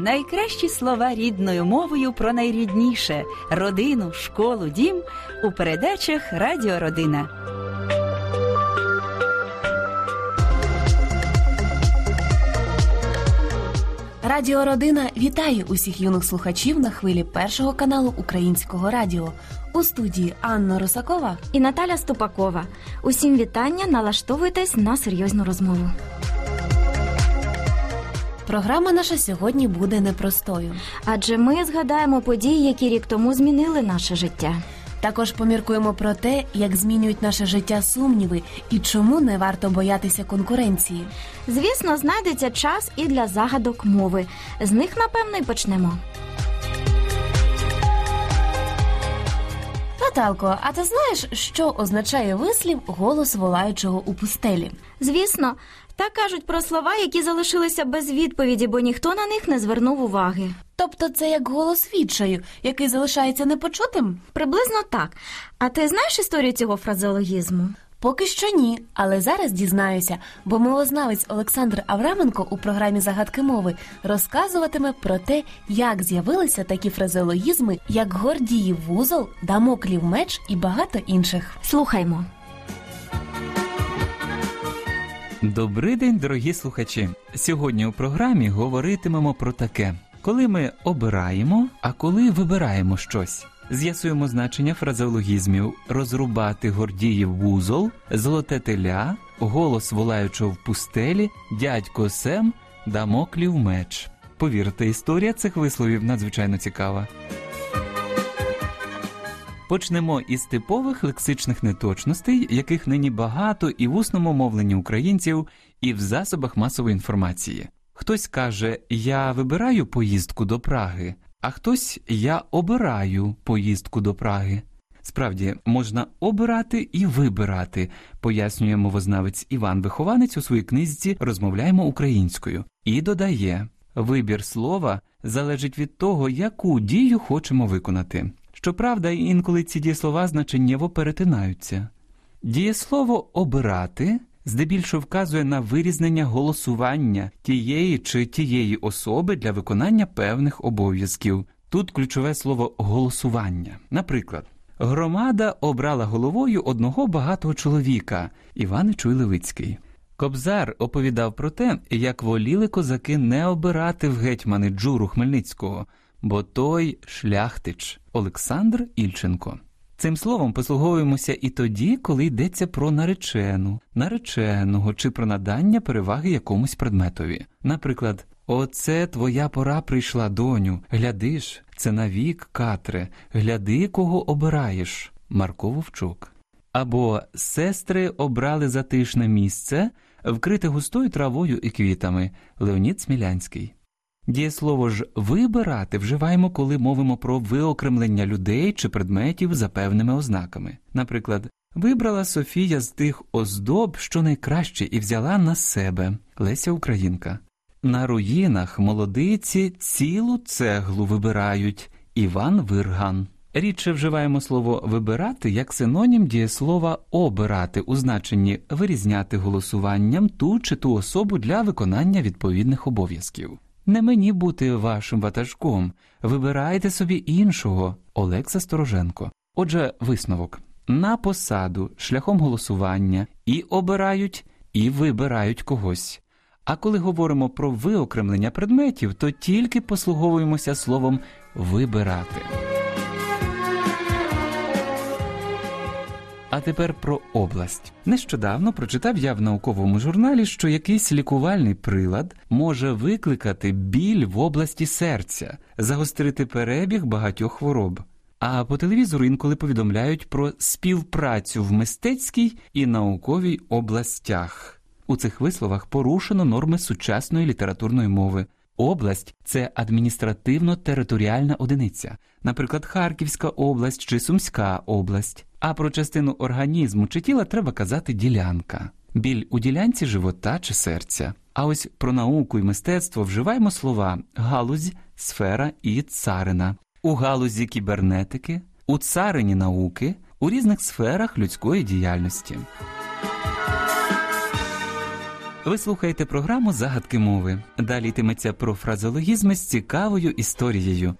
Найкращі слова рідною мовою про найрідніше родину, школу, дім у передачах Радіо Родина. Радіо Родина вітає усіх юних слухачів на хвилі першого каналу Українського радіо. У студії Анна Русакова і Наталя Ступакова. Усім вітання. Налаштовуйтесь на серйозну розмову. Програма наша сьогодні буде непростою, адже ми згадаємо події, які рік тому змінили наше життя. Також поміркуємо про те, як змінюють наше життя сумніви і чому не варто боятися конкуренції. Звісно, знайдеться час і для загадок мови. З них, напевно, й почнемо. Наталко, а ти знаєш, що означає вислів голос волаючого у пустелі? Звісно, так кажуть про слова, які залишилися без відповіді, бо ніхто на них не звернув уваги. Тобто це як голос відчаю, який залишається непочутим? Приблизно так. А ти знаєш історію цього фразеологізму? Поки що ні, але зараз дізнаюся, бо мовознавець Олександр Авраменко у програмі Загадки мови розказуватиме про те, як з'явилися такі фразеологізми, як Гордіїв вузол, Дамоклів меч і багато інших. Слухаймо. Добрий день, дорогі слухачі. Сьогодні у програмі говоритимемо про таке: коли ми обираємо, а коли вибираємо щось. З'ясуємо значення фразеологізмів розрубати гордіїв вузол, золоте теля, голос волаючого в пустелі, дядько Сем, дамоклів меч. Повірте, історія цих висловів надзвичайно цікава. Почнемо із типових лексичних неточностей, яких нині багато і в усному мовленні українців, і в засобах масової інформації. Хтось каже Я вибираю поїздку до Праги, а хтось я обираю поїздку до Праги. Справді можна обирати і вибирати, пояснює мовознавець Іван Вихованець у своїй книзі Розмовляємо українською і додає вибір слова залежить від того, яку дію хочемо виконати. Щоправда, інколи ці дієслова значеннєво перетинаються. Дієслово обирати здебільшого вказує на вирізнення голосування тієї чи тієї особи для виконання певних обов'язків. Тут ключове слово голосування. Наприклад, громада обрала головою одного багатого чоловіка Іван Чуйлевицький. Кобзар оповідав про те, як воліли козаки не обирати в гетьмани Джуру Хмельницького бо той шляхтич Олександр Ільченко. Цим словом послуговуємося і тоді, коли йдеться про наречену, нареченого чи про надання переваги якомусь предметові. Наприклад, оце твоя пора прийшла, доню, глядиш, це навік, катре, гляди, кого обираєш, Марко Вовчук. Або сестри обрали затишне місце, вкрите густою травою і квітами Леонід Смілянський. Дієслово ж вибирати вживаємо, коли мовимо про виокремлення людей чи предметів за певними ознаками. Наприклад, вибрала Софія з тих оздоб, що найкраще, і взяла на себе Леся Українка. На руїнах молодиці цілу цеглу вибирають Іван Вирган. Рідше вживаємо слово вибирати як синонім дієслова обирати у значенні вирізняти голосуванням ту чи ту особу для виконання відповідних обов'язків. Не мені бути вашим ватажком, вибирайте собі іншого, Олекса Стороженко. Отже, висновок на посаду шляхом голосування і обирають, і вибирають когось. А коли говоримо про виокремлення предметів, то тільки послуговуємося словом вибирати. А тепер про область. Нещодавно прочитав я в науковому журналі, що якийсь лікувальний прилад може викликати біль в області серця, загострити перебіг багатьох хвороб. А по телевізору інколи повідомляють про співпрацю в мистецькій і науковій областях. У цих висловах порушено норми сучасної літературної мови. Область це адміністративно-територіальна одиниця, наприклад, Харківська область чи Сумська область. А про частину організму чи тіла треба казати ділянка, біль у ділянці живота чи серця. А ось про науку і мистецтво вживаємо слова галузь, сфера і царина. У галузі кібернетики, у царині науки, у різних сферах людської діяльності. Ви слухаєте програму Загадки мови. Далі йтиметься про фразеологізми з цікавою історією.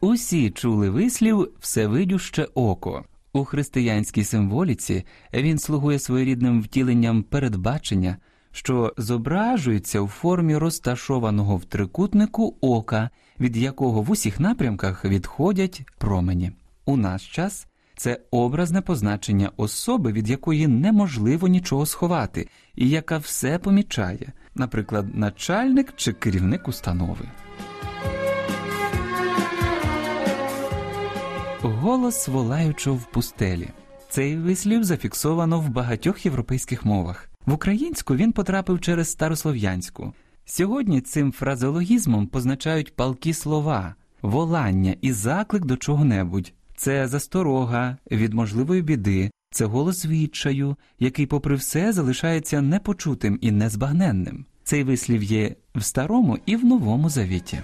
Усі чули вислів Всевидюще око. У християнській символіці він слугує своєрідним втіленням передбачення, що зображується у формі розташованого в трикутнику ока, від якого в усіх напрямках відходять промені. У наш час це образне позначення особи, від якої неможливо нічого сховати, і яка все помічає, наприклад, начальник чи керівник установи. Голос волаючого в пустелі. Цей вислів зафіксовано в багатьох європейських мовах. В українську він потрапив через старослов'янську. Сьогодні цим фразеологізмом позначають палкі слова, волання і заклик до чого-небудь. Це засторога від можливої біди, це голос відчаю, який, попри все, залишається непочутим і незбагненним. Цей вислів є в старому і в новому завіті.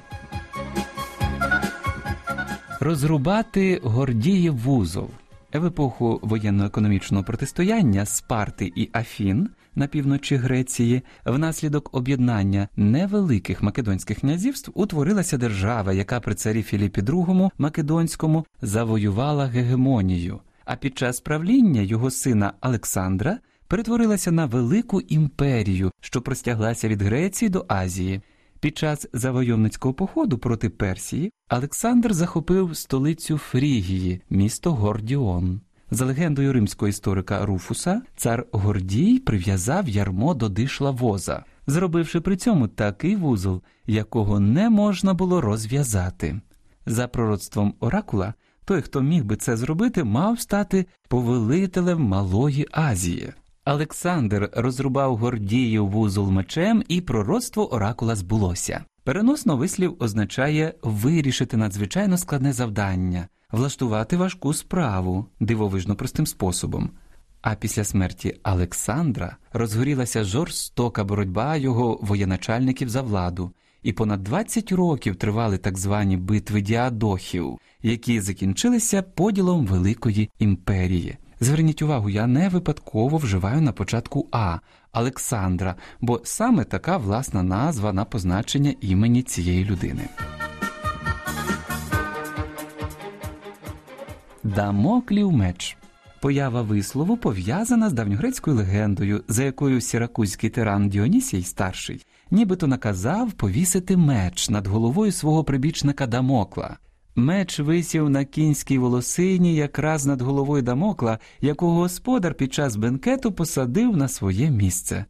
Розрубати Гордіїв вузол. В епоху воєнно-економічного протистояння Спарти і Афін на півночі Греції внаслідок об'єднання невеликих македонських князівств утворилася держава, яка при царі Філіпі II Македонському завоювала гегемонію, а під час правління його сина Олександра перетворилася на велику імперію, що простяглася від Греції до Азії. Під час завойовницького походу проти Персії Олександр захопив столицю Фрігії, місто Гордіон. За легендою римського історика Руфуса, цар Гордій прив'язав ярмо до дишла воза, зробивши при цьому такий вузол, якого не можна було розв'язати. За пророцтвом оракула, той, хто міг би це зробити, мав стати повелителем Малої Азії. Олександр розрубав Гордіїв вузол мечем, і пророцтво оракула збулося. Переносно вислів означає вирішити надзвичайно складне завдання, влаштувати важку справу дивовижно простим способом. А після смерті Олександра розгорілася жорстока боротьба його воєначальників за владу, і понад 20 років тривали так звані битви діадохів, які закінчилися поділом Великої імперії. Зверніть увагу, я не випадково вживаю на початку А Олександра, бо саме така власна назва на позначення імені цієї людини. Дамоклів меч. Поява вислову пов'язана з давньогрецькою легендою, за якою сіракузький тиран Діонісій старший нібито наказав повісити меч над головою свого прибічника Дамокла. Меч висів на кінській волосині якраз над головою Дамокла, якого господар під час бенкету посадив на своє місце.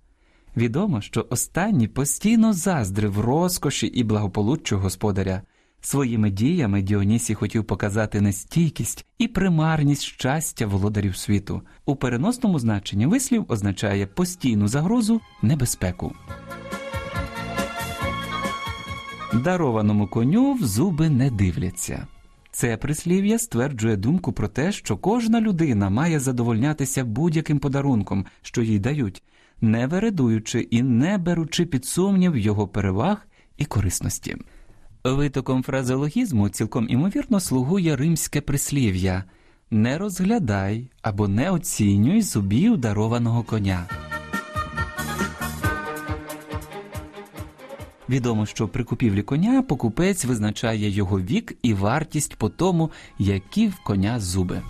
Відомо, що останній постійно заздрив розкоші і благополуччю господаря. Своїми діями Діонісій хотів показати нестійкість і примарність щастя володарів світу. У переносному значенні вислів означає постійну загрозу, небезпеку. Дарованому коню в зуби не дивляться. Це прислів'я стверджує думку про те, що кожна людина має задовольнятися будь-яким подарунком, що їй дають, не вередуючи і не беручи під сумнів його переваг і корисності. Витоком фразеологізму цілком імовірно слугує римське прислів'я не розглядай або не оцінюй зубів дарованого коня. Відомо, що при купівлі коня покупець визначає його вік і вартість по тому, які в коня зуби.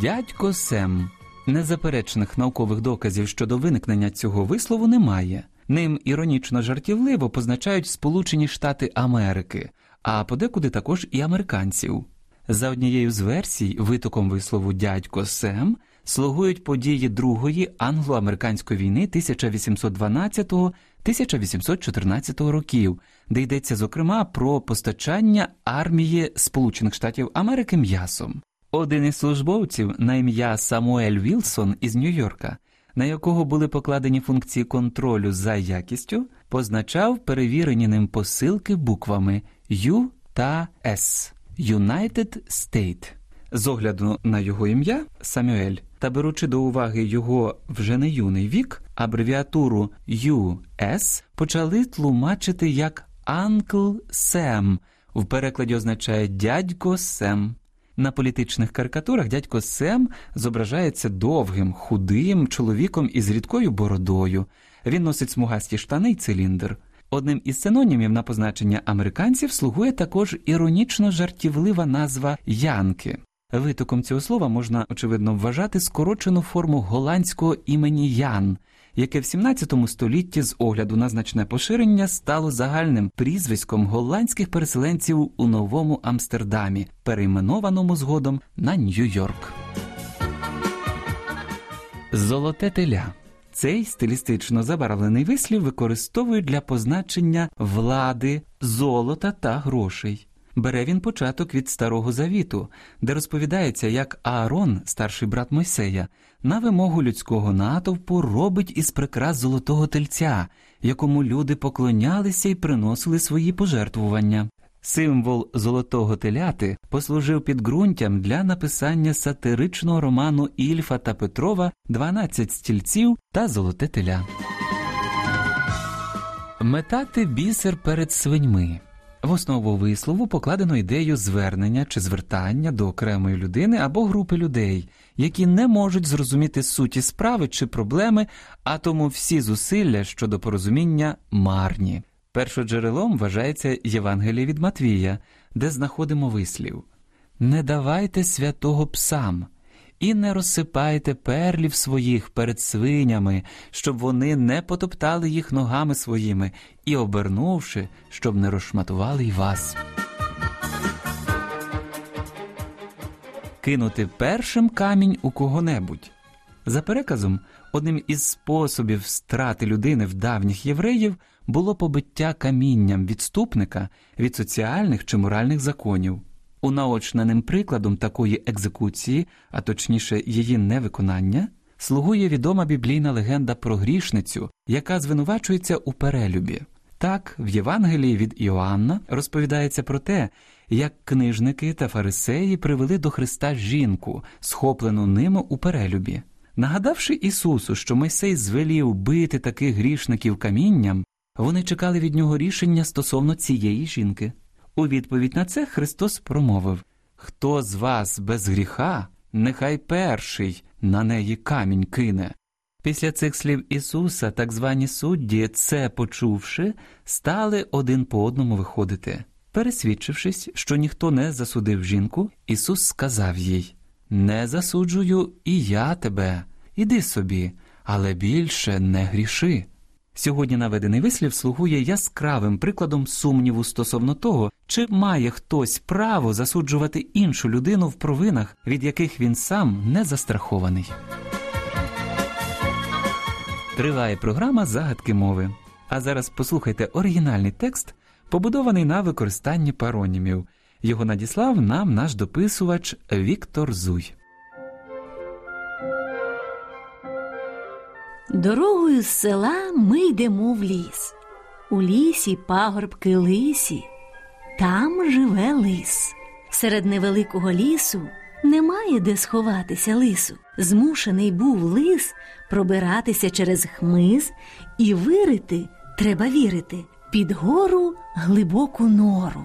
Дядько Сем. Незаперечних наукових доказів щодо виникнення цього вислову немає. Ним іронічно жартівливо позначають Сполучені Штати Америки, а подекуди також і американців. За однією з версій, витоком вислову дядько Сем слугують події Другої англо-американської війни 1812-1814 років, де йдеться зокрема про постачання армії Сполучених Штатів Америки м'ясом. Один із службовців на ім'я Самуель Вілсон із Нью-Йорка, на якого були покладені функції контролю за якістю, позначав перевірені ним посилки буквами U та S United State. З огляду на його ім'я Самюель та беручи до уваги його вже не юний вік, абревіатуру US почали тлумачити як Uncle Sam, в перекладі означає дядько Сем. На політичних карикатурах дядько Сем зображається довгим, худим чоловіком із рідкою бородою. Він носить смугасті штани й циліндр. Одним із синонімів на позначення американців слугує також іронічно жартівлива назва Янки. Витоком цього слова можна очевидно вважати скорочену форму голландського імені Ян, яке в 17 столітті з огляду на значне поширення стало загальним прізвиськом голландських переселенців у новому Амстердамі, перейменованому згодом на Нью-Йорк. Золоте теля. Цей стилістично забарвлений вислів використовують для позначення влади, золота та грошей. Бере він початок від Старого Завіту, де розповідається, як Аарон, старший брат Мойсея, на вимогу людського натовпу робить із прикрас золотого тельця, якому люди поклонялися і приносили свої пожертвування. Символ золотого теляти послужив підґрунтям для написання сатиричного роману Ільфа та Петрова «12 стільців та золоте теля. Метати бісер перед свиньми. В основу вислову покладено ідею звернення чи звертання до окремої людини або групи людей, які не можуть зрозуміти суті справи чи проблеми, а тому всі зусилля щодо порозуміння марні. Першоджерелом вважається Євангеліє від Матвія, де знаходимо вислів Не давайте святого псам і не розсипайте перлів своїх перед свинями, щоб вони не потоптали їх ногами своїми, і обернувши, щоб не розшматували й вас. Кинути першим камінь у кого-небудь. За переказом, одним із способів страти людини в давніх євреїв було побиття камінням відступника від соціальних чи моральних законів. Унаочненим прикладом такої екзекуції, а точніше її невиконання, слугує відома біблійна легенда про грішницю, яка звинувачується у перелюбі. Так, в Євангелії від Іоанна розповідається про те, як книжники та фарисеї привели до Христа жінку, схоплену ними у перелюбі. Нагадавши Ісусу, що Мойсей звелів бити таких грішників камінням, вони чекали від нього рішення стосовно цієї жінки. У відповідь на це Христос промовив Хто з вас без гріха, нехай перший на неї камінь кине. Після цих слів Ісуса, так звані судді, це почувши, стали один по одному виходити. Пересвідчившись, що ніхто не засудив жінку, Ісус сказав їй Не засуджую і я тебе, іди собі, але більше не гріши. Сьогодні наведений вислів слугує яскравим прикладом сумніву стосовно того, чи має хтось право засуджувати іншу людину в провинах, від яких він сам не застрахований. Триває програма загадки мови. А зараз послухайте оригінальний текст, побудований на використанні паронімів. Його надіслав нам наш дописувач Віктор Зуй. Дорогою з села ми йдемо в ліс. У лісі пагорбки лисі, там живе лис. Серед невеликого лісу немає де сховатися лису. Змушений був лис пробиратися через хмиз і вирити, треба вірити, під гору глибоку нору.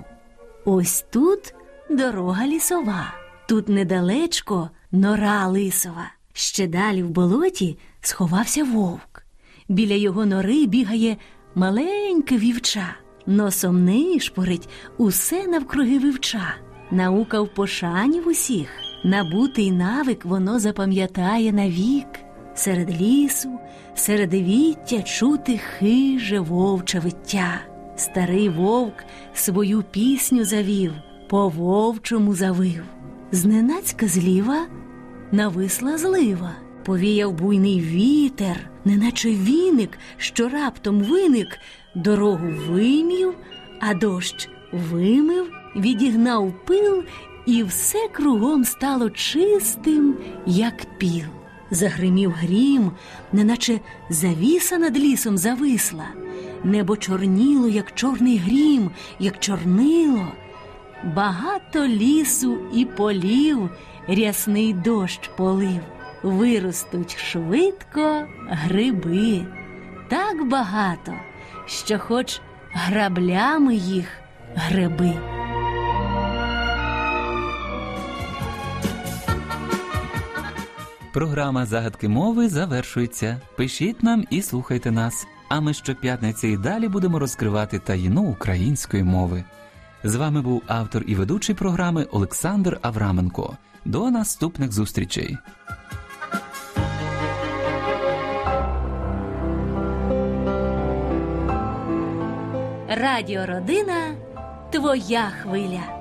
Ось тут дорога лісова, тут недалечко нора лисова. Ще далі в болоті сховався вовк. Біля його нори бігає маленьке вівча, носом нишпорить усе навкруги вівча. Наука в пошані в усіх, набутий навик воно запам'ятає навік. Серед лісу, серед віття чути хиже вовче виття. Старий вовк свою пісню завів, по вовчому завив. Зненацька зліва нависла злива, повіяв буйний вітер, неначе віник, що раптом виник, дорогу вимів, а дощ вимив, відігнав пил, і все кругом стало чистим, як піл. Загримів грім, неначе завіса над лісом зависла, небо чорніло, як чорний грім, як чорнило. Багато лісу і полів рясний дощ полив, виростуть швидко гриби, так багато, що хоч граблями їх греби. Програма загадки мови завершується. Пишіть нам і слухайте нас. А ми щоп'ятниці і далі будемо розкривати таїну української мови. З вами був автор і ведучий програми Олександр Авраменко. До наступних зустрічей. Радіо Родина твоя хвиля.